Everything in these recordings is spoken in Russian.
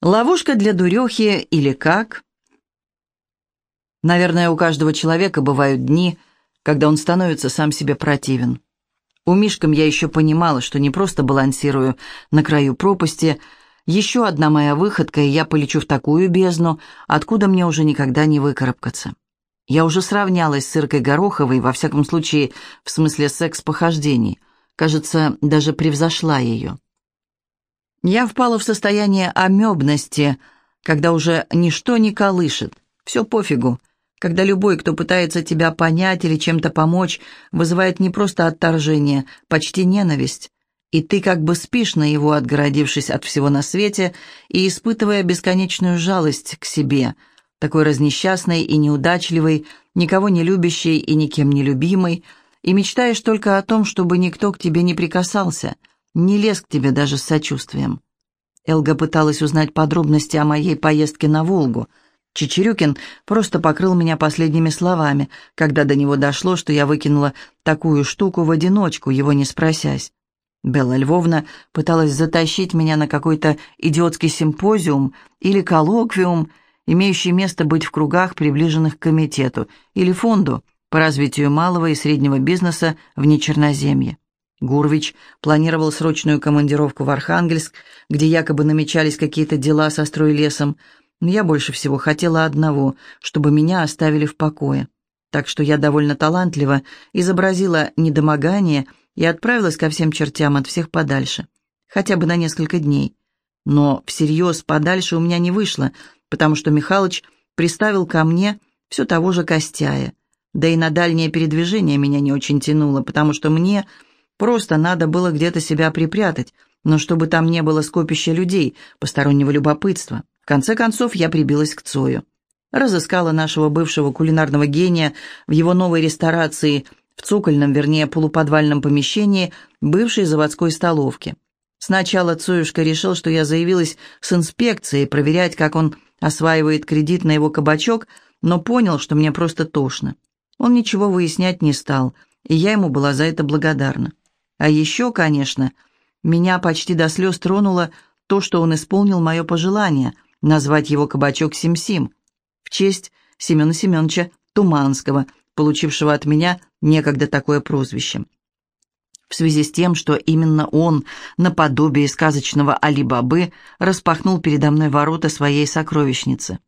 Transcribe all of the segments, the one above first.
Ловушка для дурехи или как? Наверное, у каждого человека бывают дни, когда он становится сам себе противен. У Мишкам я еще понимала, что не просто балансирую на краю пропасти, еще одна моя выходка, и я полечу в такую бездну, откуда мне уже никогда не выкарабкаться. Я уже сравнялась с Иркой Гороховой, во всяком случае, в смысле секс-похождений. Кажется, даже превзошла ее. Я впала в состояние амебности, когда уже ничто не колышет, все пофигу, когда любой, кто пытается тебя понять или чем-то помочь, вызывает не просто отторжение, почти ненависть, и ты как бы спишь на его, отгородившись от всего на свете и испытывая бесконечную жалость к себе, такой разнесчастной и неудачливой, никого не любящей и никем не любимой, и мечтаешь только о том, чтобы никто к тебе не прикасался — не лез к тебе даже с сочувствием. Элга пыталась узнать подробности о моей поездке на Волгу. Чечерюкин просто покрыл меня последними словами, когда до него дошло, что я выкинула такую штуку в одиночку, его не спросясь. Белла Львовна пыталась затащить меня на какой-то идиотский симпозиум или коллоквиум, имеющий место быть в кругах, приближенных к комитету, или фонду по развитию малого и среднего бизнеса в Нечерноземье. Гурвич планировал срочную командировку в Архангельск, где якобы намечались какие-то дела со стройлесом, но я больше всего хотела одного, чтобы меня оставили в покое. Так что я довольно талантливо изобразила недомогание и отправилась ко всем чертям от всех подальше, хотя бы на несколько дней. Но всерьез подальше у меня не вышло, потому что Михалыч приставил ко мне все того же Костяя. Да и на дальнее передвижение меня не очень тянуло, потому что мне Просто надо было где-то себя припрятать, но чтобы там не было скопища людей, постороннего любопытства. В конце концов, я прибилась к Цою. Разыскала нашего бывшего кулинарного гения в его новой ресторации в цокольном, вернее, полуподвальном помещении бывшей заводской столовки. Сначала Цоюшка решил, что я заявилась с инспекцией проверять, как он осваивает кредит на его кабачок, но понял, что мне просто тошно. Он ничего выяснять не стал, и я ему была за это благодарна. А еще, конечно, меня почти до слез тронуло то, что он исполнил мое пожелание назвать его кабачок Сим-Сим в честь Семена Семеновича Туманского, получившего от меня некогда такое прозвище. В связи с тем, что именно он, наподобие сказочного Али-Бабы, распахнул передо мной ворота своей сокровищницы.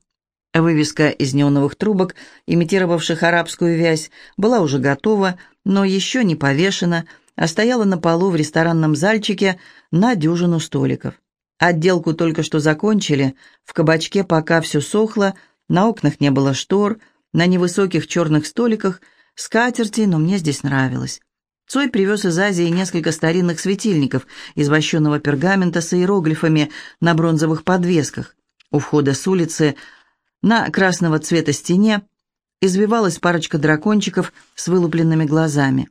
Вывеска из неоновых трубок, имитировавших арабскую вязь, была уже готова, но еще не повешена, а стояла на полу в ресторанном зальчике на дюжину столиков. Отделку только что закончили, в кабачке пока все сохло, на окнах не было штор, на невысоких черных столиках скатерти, но мне здесь нравилось. Цой привез из Азии несколько старинных светильников из вощеного пергамента с иероглифами на бронзовых подвесках. У входа с улицы на красного цвета стене извивалась парочка дракончиков с вылупленными глазами.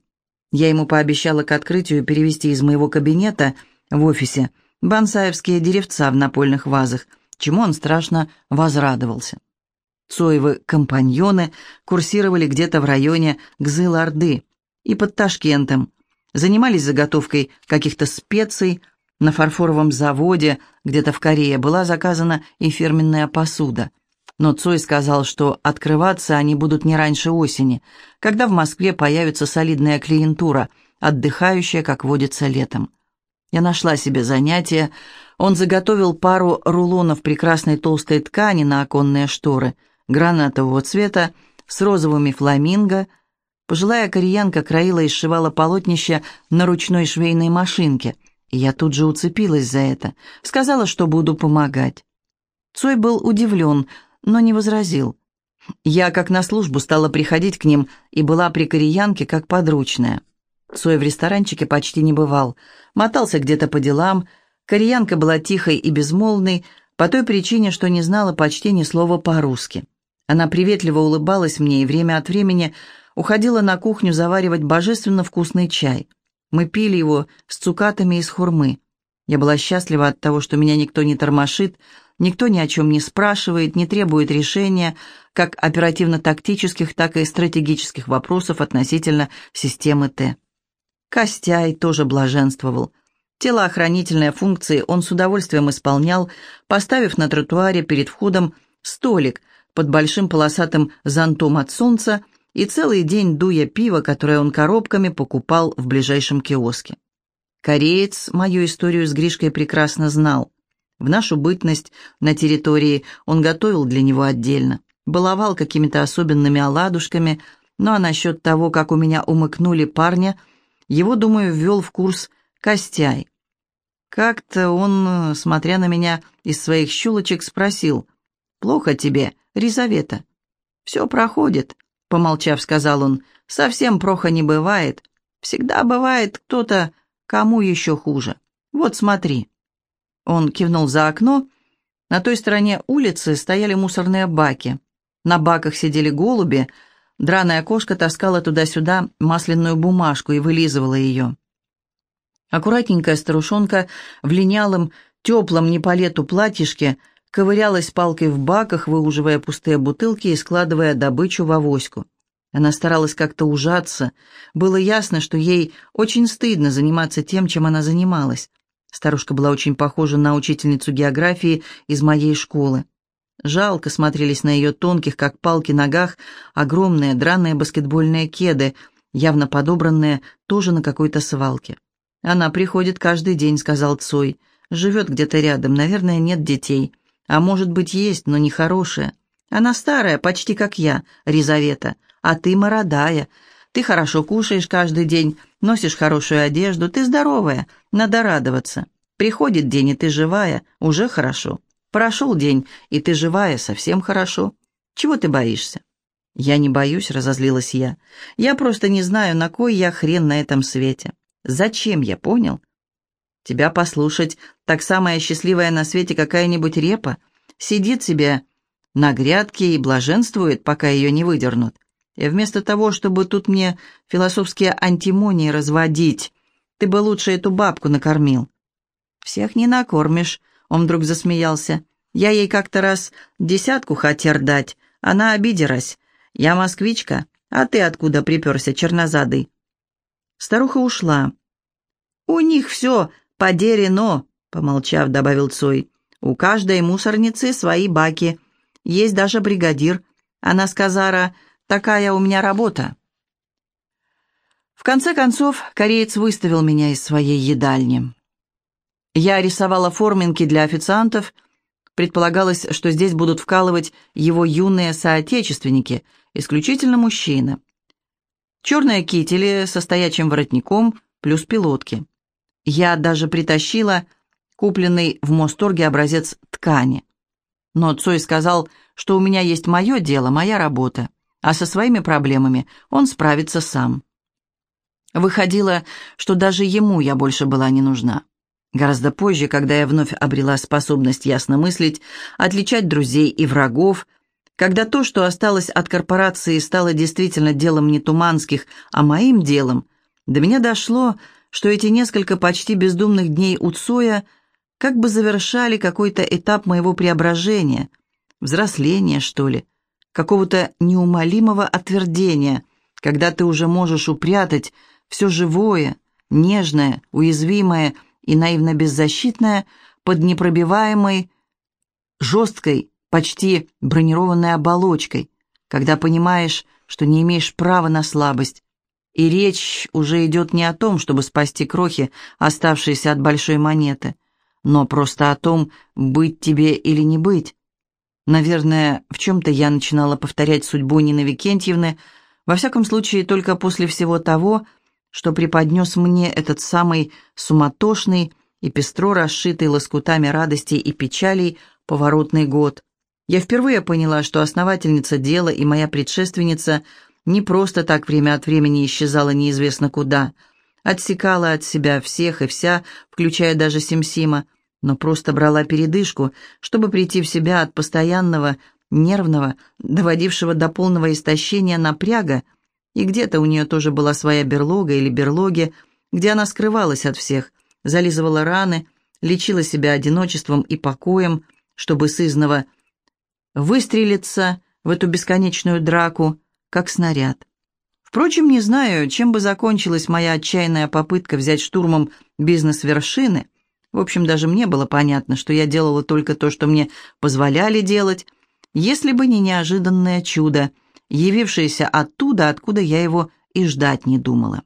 Я ему пообещала к открытию перевести из моего кабинета в офисе бонсаевские деревца в напольных вазах, чему он страшно возрадовался. Цоевы компаньоны курсировали где-то в районе Гзыл-Орды и под Ташкентом, занимались заготовкой каких-то специй, на фарфоровом заводе где-то в Корее была заказана и фирменная посуда но Цой сказал, что открываться они будут не раньше осени, когда в Москве появится солидная клиентура, отдыхающая, как водится, летом. Я нашла себе занятие. Он заготовил пару рулонов прекрасной толстой ткани на оконные шторы, гранатового цвета, с розовыми фламинго. Пожилая кореянка краила и сшивала полотнище на ручной швейной машинке, и я тут же уцепилась за это, сказала, что буду помогать. Цой был удивлен – но не возразил. Я, как на службу, стала приходить к ним и была при кореянке как подручная. Цой в ресторанчике почти не бывал, мотался где-то по делам, кореянка была тихой и безмолвной, по той причине, что не знала почти ни слова по-русски. Она приветливо улыбалась мне и время от времени уходила на кухню заваривать божественно вкусный чай. Мы пили его с цукатами из хурмы. Я была счастлива от того, что меня никто не тормошит, Никто ни о чем не спрашивает, не требует решения как оперативно-тактических, так и стратегических вопросов относительно системы Т. Костяй тоже блаженствовал. Телоохранительные функции он с удовольствием исполнял, поставив на тротуаре перед входом столик под большим полосатым зонтом от солнца и целый день дуя пиво, которое он коробками покупал в ближайшем киоске. Кореец мою историю с Гришкой прекрасно знал. В нашу бытность на территории он готовил для него отдельно, баловал какими-то особенными оладушками, ну а насчет того, как у меня умыкнули парня, его, думаю, ввел в курс Костяй. Как-то он, смотря на меня из своих щелочек, спросил, «Плохо тебе, Ризавета?» «Все проходит», — помолчав, сказал он, «совсем плохо не бывает. Всегда бывает кто-то, кому еще хуже. Вот смотри». Он кивнул за окно. На той стороне улицы стояли мусорные баки. На баках сидели голуби. Драная кошка таскала туда-сюда масляную бумажку и вылизывала ее. Аккуратненькая старушонка в линялом, теплом не по лету платьишке ковырялась палкой в баках, выуживая пустые бутылки и складывая добычу в авоську. Она старалась как-то ужаться. Было ясно, что ей очень стыдно заниматься тем, чем она занималась. Старушка была очень похожа на учительницу географии из моей школы. Жалко смотрелись на ее тонких, как палки, ногах огромные драные баскетбольные кеды, явно подобранные тоже на какой-то свалке. «Она приходит каждый день», — сказал Цой. «Живет где-то рядом, наверное, нет детей. А может быть, есть, но не хорошая. Она старая, почти как я, Ризавета, а ты молодая. Ты хорошо кушаешь каждый день, носишь хорошую одежду, ты здоровая, надо радоваться. Приходит день, и ты живая, уже хорошо. Прошел день, и ты живая, совсем хорошо. Чего ты боишься?» «Я не боюсь», — разозлилась я. «Я просто не знаю, на кой я хрен на этом свете. Зачем я понял? Тебя послушать, так самая счастливая на свете какая-нибудь репа, сидит себе на грядке и блаженствует, пока ее не выдернут. И вместо того, чтобы тут мне философские антимонии разводить, ты бы лучше эту бабку накормил. Всех не накормишь, он вдруг засмеялся. Я ей как-то раз десятку хотел дать, она обиделась. Я москвичка, а ты откуда приперся, чернозадый? Старуха ушла. «У них все подерено», — помолчав, добавил Цой. «У каждой мусорницы свои баки. Есть даже бригадир. Она сказала, такая у меня работа». В конце концов, кореец выставил меня из своей едальни. Я рисовала форминки для официантов. Предполагалось, что здесь будут вкалывать его юные соотечественники, исключительно мужчины. Черные кители со стоячим воротником плюс пилотки. Я даже притащила купленный в Мосторге образец ткани. Но Цой сказал, что у меня есть мое дело, моя работа, а со своими проблемами он справится сам. Выходило, что даже ему я больше была не нужна. Гораздо позже, когда я вновь обрела способность ясно мыслить, отличать друзей и врагов, когда то, что осталось от корпорации, стало действительно делом не Туманских, а моим делом, до меня дошло, что эти несколько почти бездумных дней у Цоя как бы завершали какой-то этап моего преображения, взросления, что ли, какого-то неумолимого отвердения, когда ты уже можешь упрятать все живое, нежное, уязвимое и наивно беззащитное под непробиваемой, жесткой, почти бронированной оболочкой, когда понимаешь, что не имеешь права на слабость. И речь уже идет не о том, чтобы спасти крохи, оставшиеся от большой монеты, но просто о том, быть тебе или не быть. Наверное, в чем-то я начинала повторять судьбу Нины Викентьевны, во всяком случае, только после всего того, что преподнес мне этот самый суматошный и пестро расшитый лоскутами радостей и печалей поворотный год, я впервые поняла, что основательница дела и моя предшественница не просто так время от времени исчезала неизвестно куда, отсекала от себя всех и вся, включая даже Симсима, но просто брала передышку, чтобы прийти в себя от постоянного, нервного, доводившего до полного истощения напряга, и где-то у нее тоже была своя берлога или берлоги, где она скрывалась от всех, зализывала раны, лечила себя одиночеством и покоем, чтобы сызново выстрелиться в эту бесконечную драку, как снаряд. Впрочем, не знаю, чем бы закончилась моя отчаянная попытка взять штурмом бизнес вершины. В общем, даже мне было понятно, что я делала только то, что мне позволяли делать, если бы не неожиданное чудо, явившееся оттуда, откуда я его и ждать не думала.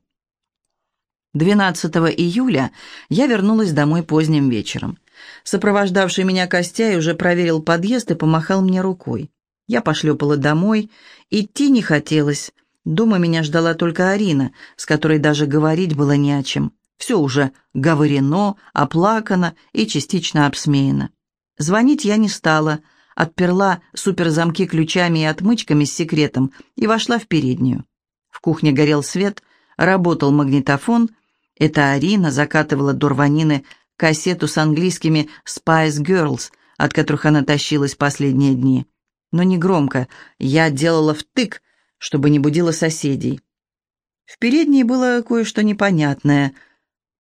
12 июля я вернулась домой поздним вечером. Сопровождавший меня Костяй уже проверил подъезд и помахал мне рукой. Я пошлепала домой, идти не хотелось, Дома меня ждала только Арина, с которой даже говорить было не о чем. Все уже говорено, оплакано и частично обсмеяно. Звонить я не стала, отперла суперзамки ключами и отмычками с секретом и вошла в переднюю. В кухне горел свет, работал магнитофон. Это Арина закатывала до рванины кассету с английскими «Spice Girls», от которых она тащилась последние дни. Но не громко, я делала втык, чтобы не будило соседей. В передней было кое-что непонятное.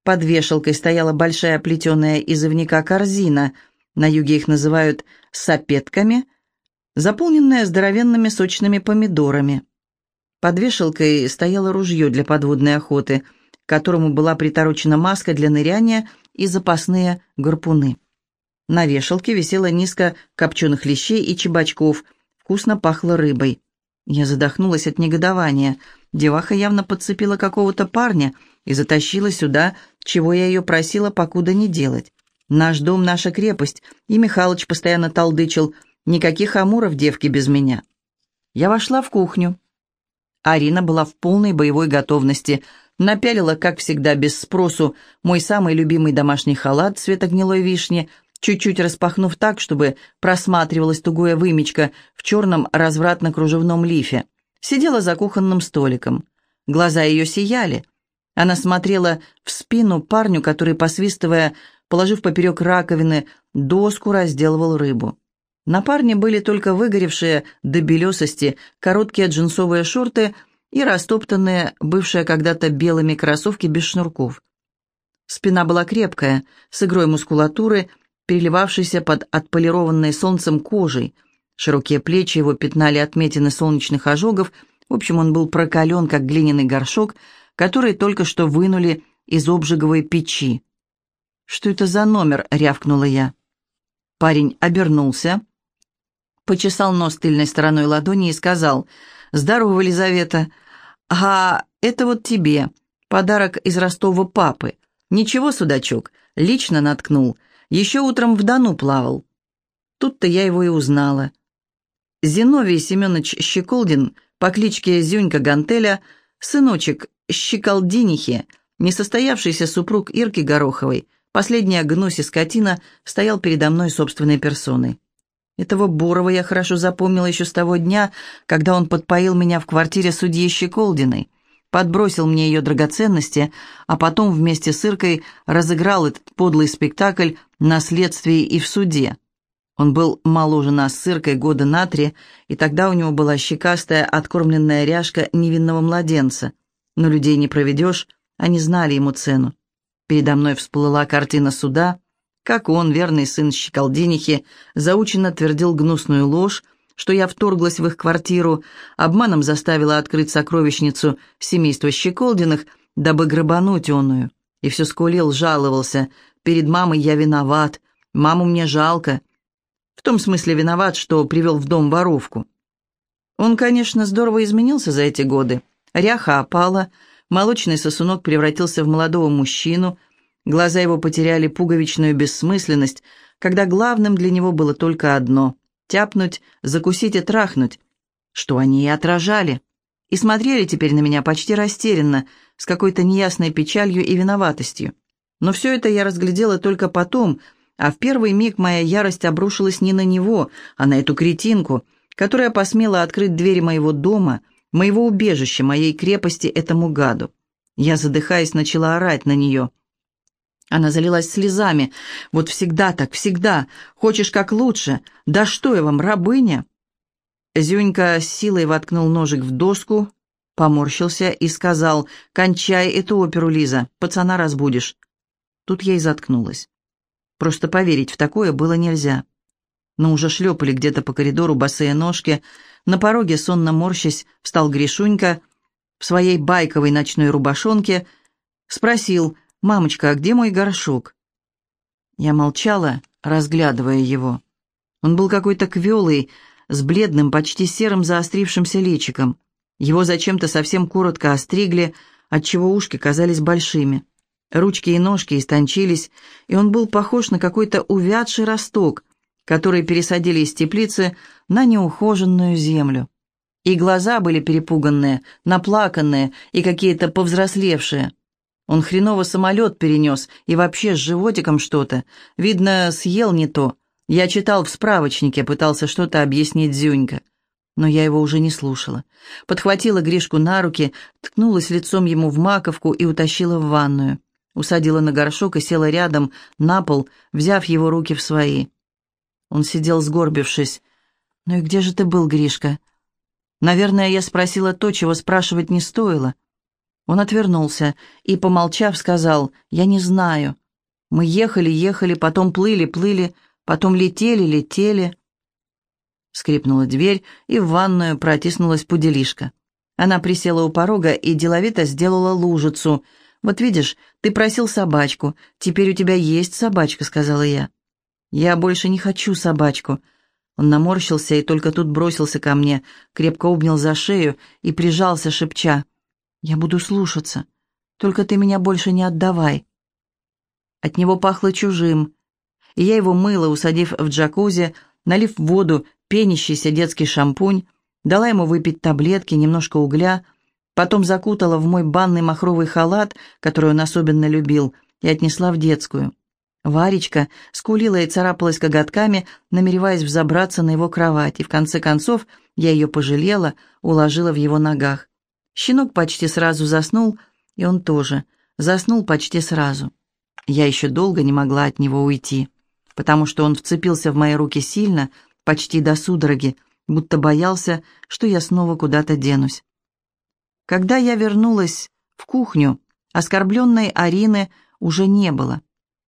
Под вешалкой стояла большая плетеная из ивника корзина, на юге их называют «сапетками», заполненная здоровенными сочными помидорами. Под вешалкой стояло ружье для подводной охоты, к которому была приторочена маска для ныряния и запасные гарпуны. На вешалке висело низко копченых лещей и чебачков, вкусно пахло рыбой. Я задохнулась от негодования. Деваха явно подцепила какого-то парня и затащила сюда, чего я ее просила покуда не делать. Наш дом — наша крепость, и Михалыч постоянно толдычил. Никаких амуров девки без меня. Я вошла в кухню. Арина была в полной боевой готовности. Напялила, как всегда, без спросу, мой самый любимый домашний халат цвета гнилой вишни — чуть-чуть распахнув так, чтобы просматривалась тугое вымечка в черном развратно-кружевном лифе. Сидела за кухонным столиком. Глаза ее сияли. Она смотрела в спину парню, который, посвистывая, положив поперек раковины, доску разделывал рыбу. На парне были только выгоревшие до белесости короткие джинсовые шорты и растоптанные, бывшие когда-то белыми кроссовки без шнурков. Спина была крепкая, с игрой мускулатуры – переливавшийся под отполированной солнцем кожей. Широкие плечи его пятнали отметины солнечных ожогов. В общем, он был прокален, как глиняный горшок, который только что вынули из обжиговой печи. «Что это за номер?» — рявкнула я. Парень обернулся, почесал нос тыльной стороной ладони и сказал, «Здорово, Елизавета. А это вот тебе, подарок из Ростова папы. Ничего, судачок, лично наткнул. Еще утром в Дону плавал. Тут-то я его и узнала. Зиновий Семенович Щеколдин по кличке Зюнька Гантеля, сыночек Щеколдинихи, несостоявшийся супруг Ирки Гороховой, последняя гнусь скотина, стоял передо мной собственной персоной. Этого Бурова я хорошо запомнила еще с того дня, когда он подпоил меня в квартире судьи Щеколдиной подбросил мне ее драгоценности, а потом вместе с Иркой разыграл этот подлый спектакль на следствии и в суде. Он был моложе нас с Иркой года на три, и тогда у него была щекастая, откормленная ряжка невинного младенца. Но людей не проведешь, они знали ему цену. Передо мной всплыла картина суда, как он, верный сын Щеколдинихи, заученно твердил гнусную ложь, что я вторглась в их квартиру, обманом заставила открыть сокровищницу семейства Щеколдиных, дабы грабануть оную. И все скулил, жаловался. Перед мамой я виноват, маму мне жалко. В том смысле виноват, что привел в дом воровку. Он, конечно, здорово изменился за эти годы. Ряха опала, молочный сосунок превратился в молодого мужчину, глаза его потеряли пуговичную бессмысленность, когда главным для него было только одно тяпнуть, закусить и трахнуть, что они и отражали, и смотрели теперь на меня почти растерянно, с какой-то неясной печалью и виноватостью. Но все это я разглядела только потом, а в первый миг моя ярость обрушилась не на него, а на эту кретинку, которая посмела открыть двери моего дома, моего убежища, моей крепости этому гаду. Я, задыхаясь, начала орать на нее – она залилась слезами. «Вот всегда так, всегда. Хочешь как лучше. Да что я вам, рабыня?» Зюнька с силой воткнул ножик в доску, поморщился и сказал, «Кончай эту оперу, Лиза, пацана разбудишь». Тут я и заткнулась. Просто поверить в такое было нельзя. Но уже шлепали где-то по коридору босые ножки. На пороге, сонно морщась, встал Гришунька. в своей байковой ночной рубашонке, спросил, «Мамочка, а где мой горшок?» Я молчала, разглядывая его. Он был какой-то квелый, с бледным, почти серым заострившимся личиком. Его зачем-то совсем коротко остригли, отчего ушки казались большими. Ручки и ножки истончились, и он был похож на какой-то увядший росток, который пересадили из теплицы на неухоженную землю. И глаза были перепуганные, наплаканные и какие-то повзрослевшие. Он хреново самолет перенес и вообще с животиком что-то. Видно, съел не то. Я читал в справочнике, пытался что-то объяснить Зюнька. Но я его уже не слушала. Подхватила Гришку на руки, ткнулась лицом ему в маковку и утащила в ванную. Усадила на горшок и села рядом, на пол, взяв его руки в свои. Он сидел сгорбившись. «Ну и где же ты был, Гришка?» Наверное, я спросила то, чего спрашивать не стоило. Он отвернулся и, помолчав, сказал, «Я не знаю. Мы ехали, ехали, потом плыли, плыли, потом летели, летели». Скрипнула дверь, и в ванную протиснулась пуделишка. Она присела у порога и деловито сделала лужицу. «Вот видишь, ты просил собачку, теперь у тебя есть собачка», — сказала я. «Я больше не хочу собачку». Он наморщился и только тут бросился ко мне, крепко обнял за шею и прижался, шепча. «Я буду слушаться. Только ты меня больше не отдавай». От него пахло чужим, и я его мыла, усадив в джакузи, налив воду пенящийся детский шампунь, дала ему выпить таблетки, немножко угля, потом закутала в мой банный махровый халат, который он особенно любил, и отнесла в детскую. Варечка скулила и царапалась коготками, намереваясь взобраться на его кровать, и в конце концов я ее пожалела, уложила в его ногах. Щенок почти сразу заснул, и он тоже. Заснул почти сразу. Я еще долго не могла от него уйти, потому что он вцепился в мои руки сильно, почти до судороги, будто боялся, что я снова куда-то денусь. Когда я вернулась в кухню, оскорбленной Арины уже не было.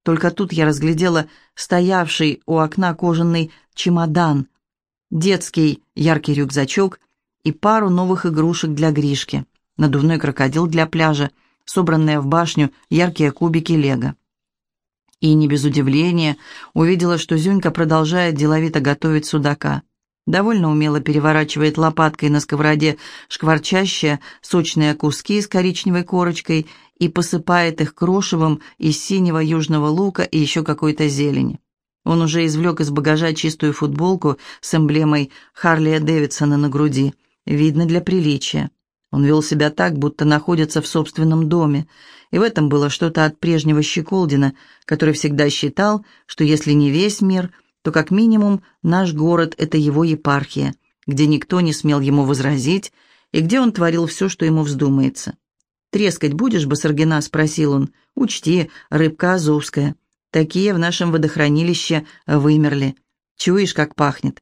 Только тут я разглядела стоявший у окна кожаный чемодан, детский яркий рюкзачок и пару новых игрушек для Гришки, надувной крокодил для пляжа, собранные в башню яркие кубики лего. И не без удивления увидела, что Зюнька продолжает деловито готовить судака. Довольно умело переворачивает лопаткой на сковороде шкварчащие сочные куски с коричневой корочкой и посыпает их крошевом из синего южного лука и еще какой-то зелени. Он уже извлек из багажа чистую футболку с эмблемой Харлия Дэвидсона на груди – Видно для приличия. Он вел себя так, будто находится в собственном доме, и в этом было что-то от прежнего Щеколдина, который всегда считал, что если не весь мир, то как минимум наш город — это его епархия, где никто не смел ему возразить и где он творил все, что ему вздумается. «Трескать будешь, Басаргина?» — спросил он. «Учти, рыбка азовская. Такие в нашем водохранилище вымерли. Чуешь, как пахнет?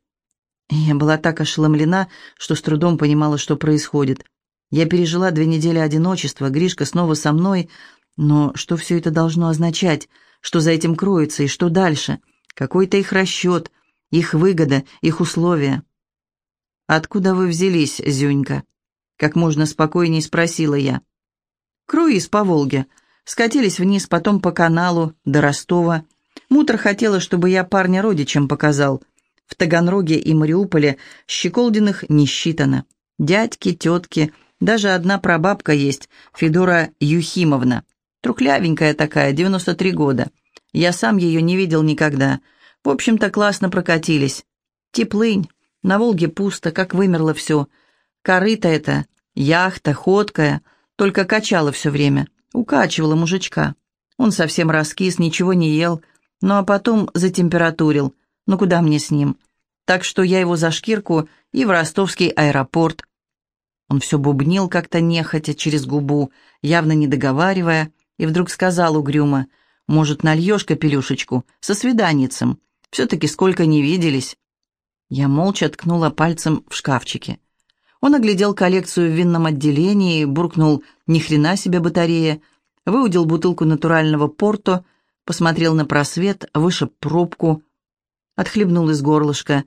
Я была так ошеломлена, что с трудом понимала, что происходит. Я пережила две недели одиночества, Гришка снова со мной, но что все это должно означать? Что за этим кроется и что дальше? Какой-то их расчет, их выгода, их условия. «Откуда вы взялись, Зюнька?» Как можно спокойней спросила я. «Круиз по Волге. Скатились вниз, потом по каналу, до Ростова. Мутр хотела, чтобы я парня родичам показал». В Таганроге и Мариуполе Щеколдиных не считано. Дядьки, тетки, даже одна прабабка есть, Федора Юхимовна. Трухлявенькая такая, 93 года. Я сам ее не видел никогда. В общем-то, классно прокатились. Теплынь, на Волге пусто, как вымерло все. Корыто это, яхта, ходкая, только качала все время. Укачивала мужичка. Он совсем раскис, ничего не ел, ну а потом затемпературил. Ну куда мне с ним? Так что я его за шкирку и в ростовский аэропорт. Он все бубнил как-то нехотя через губу, явно не договаривая, и вдруг сказал угрюмо, «Может, нальешь капелюшечку? Со свиданницем. Все-таки сколько не виделись». Я молча ткнула пальцем в шкафчике. Он оглядел коллекцию в винном отделении, буркнул «Ни хрена себе батарея», выудил бутылку натурального порто, посмотрел на просвет, вышиб пробку, отхлебнул из горлышка.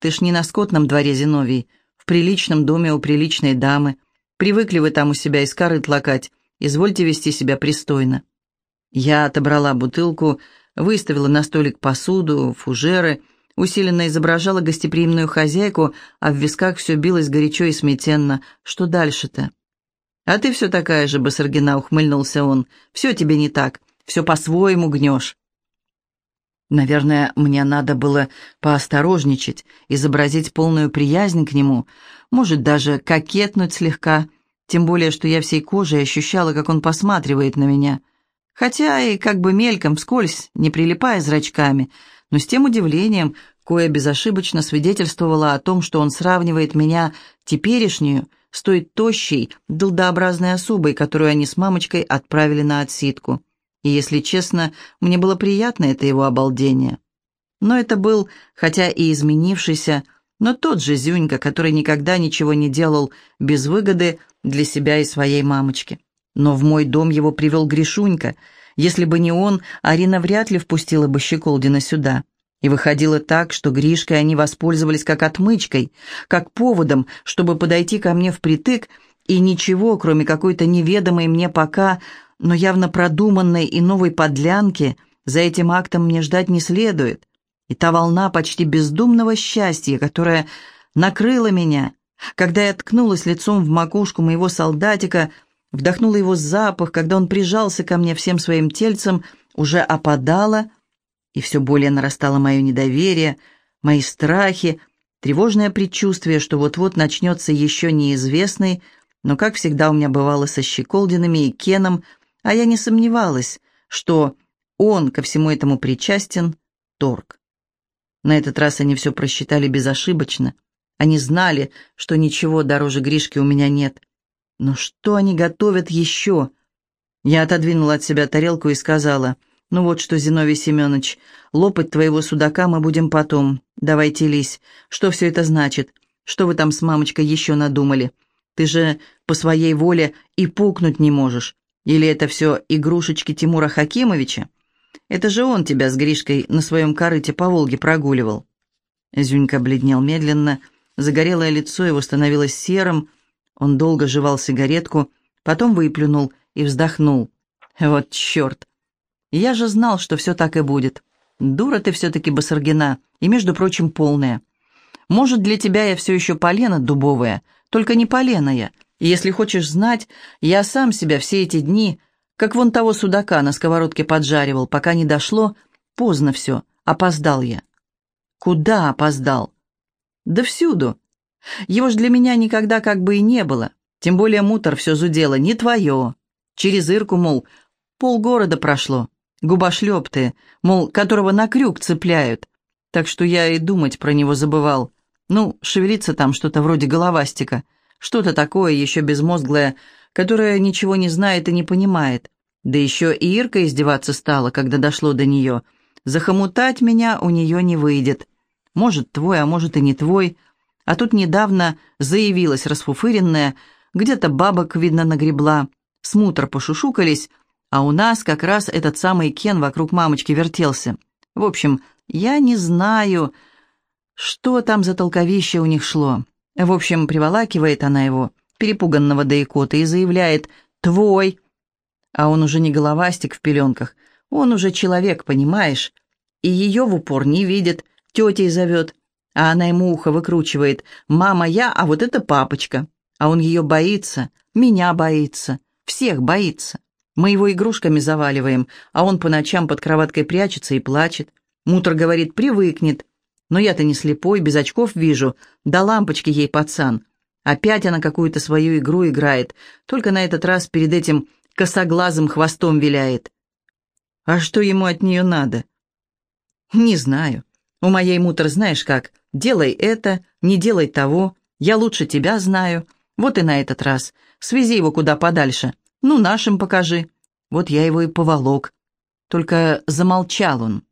«Ты ж не на скотном дворе, Зиновий, в приличном доме у приличной дамы. Привыкли вы там у себя из корыт лакать. Извольте вести себя пристойно». Я отобрала бутылку, выставила на столик посуду, фужеры, усиленно изображала гостеприимную хозяйку, а в висках все билось горячо и смятенно. Что дальше-то? «А ты все такая же, Басаргина», — ухмыльнулся он. «Все тебе не так, все по-своему гнешь». Наверное, мне надо было поосторожничать, изобразить полную приязнь к нему, может, даже кокетнуть слегка, тем более, что я всей кожей ощущала, как он посматривает на меня. Хотя и как бы мельком, вскользь, не прилипая зрачками, но с тем удивлением, кое безошибочно свидетельствовало о том, что он сравнивает меня теперешнюю с той тощей, долдообразной особой, которую они с мамочкой отправили на отсидку. И, если честно, мне было приятно это его обалдение. Но это был, хотя и изменившийся, но тот же Зюнька, который никогда ничего не делал без выгоды для себя и своей мамочки. Но в мой дом его привел Гришунька. Если бы не он, Арина вряд ли впустила бы Щеколдина сюда. И выходило так, что Гришкой они воспользовались как отмычкой, как поводом, чтобы подойти ко мне впритык, и ничего, кроме какой-то неведомой мне пока но явно продуманной и новой подлянки за этим актом мне ждать не следует. И та волна почти бездумного счастья, которая накрыла меня, когда я ткнулась лицом в макушку моего солдатика, вдохнула его запах, когда он прижался ко мне всем своим тельцем, уже опадала, и все более нарастало мое недоверие, мои страхи, тревожное предчувствие, что вот-вот начнется еще неизвестный, но, как всегда у меня бывало со Щеколдинами и Кеном, а я не сомневалась, что он ко всему этому причастен, торг. На этот раз они все просчитали безошибочно. Они знали, что ничего дороже Гришки у меня нет. Но что они готовят еще? Я отодвинула от себя тарелку и сказала, «Ну вот что, Зиновий Семенович, лопать твоего судака мы будем потом. Давай телись. Что все это значит? Что вы там с мамочкой еще надумали? Ты же по своей воле и пукнуть не можешь. Или это все игрушечки Тимура Хакимовича? Это же он тебя с Гришкой на своем корыте по Волге прогуливал. Зюнька бледнел медленно, загорелое лицо его становилось серым, он долго жевал сигаретку, потом выплюнул и вздохнул. Вот черт! Я же знал, что все так и будет. Дура ты все-таки, Басаргина, и, между прочим, полная. Может, для тебя я все еще полена дубовая, только не поленая, и если хочешь знать, я сам себя все эти дни, как вон того судака на сковородке поджаривал, пока не дошло, поздно все, опоздал я. Куда опоздал? Да всюду. Его ж для меня никогда как бы и не было. Тем более мутор все зудело, не твое. Через Ирку, мол, полгорода прошло. Губошлеп мол, которого на крюк цепляют. Так что я и думать про него забывал. Ну, шевелится там что-то вроде головастика — что-то такое еще безмозглое, которое ничего не знает и не понимает. Да еще и Ирка издеваться стала, когда дошло до нее. Захомутать меня у нее не выйдет. Может, твой, а может и не твой. А тут недавно заявилась расфуфыренная, где-то бабок, видно, нагребла. Смутр пошушукались, а у нас как раз этот самый Кен вокруг мамочки вертелся. В общем, я не знаю, что там за толковище у них шло. В общем, приволакивает она его, перепуганного до икоты, и заявляет «Твой!» А он уже не головастик в пеленках, он уже человек, понимаешь? И ее в упор не видит, тетей зовет, а она ему ухо выкручивает «Мама, я, а вот это папочка!» А он ее боится, меня боится, всех боится. Мы его игрушками заваливаем, а он по ночам под кроваткой прячется и плачет. Мутор говорит «привыкнет», но я-то не слепой, без очков вижу. Да лампочки ей, пацан. Опять она какую-то свою игру играет, только на этот раз перед этим косоглазым хвостом виляет. А что ему от нее надо? Не знаю. У моей мутор знаешь как, делай это, не делай того, я лучше тебя знаю. Вот и на этот раз. Свези его куда подальше. Ну, нашим покажи. Вот я его и поволок. Только замолчал он.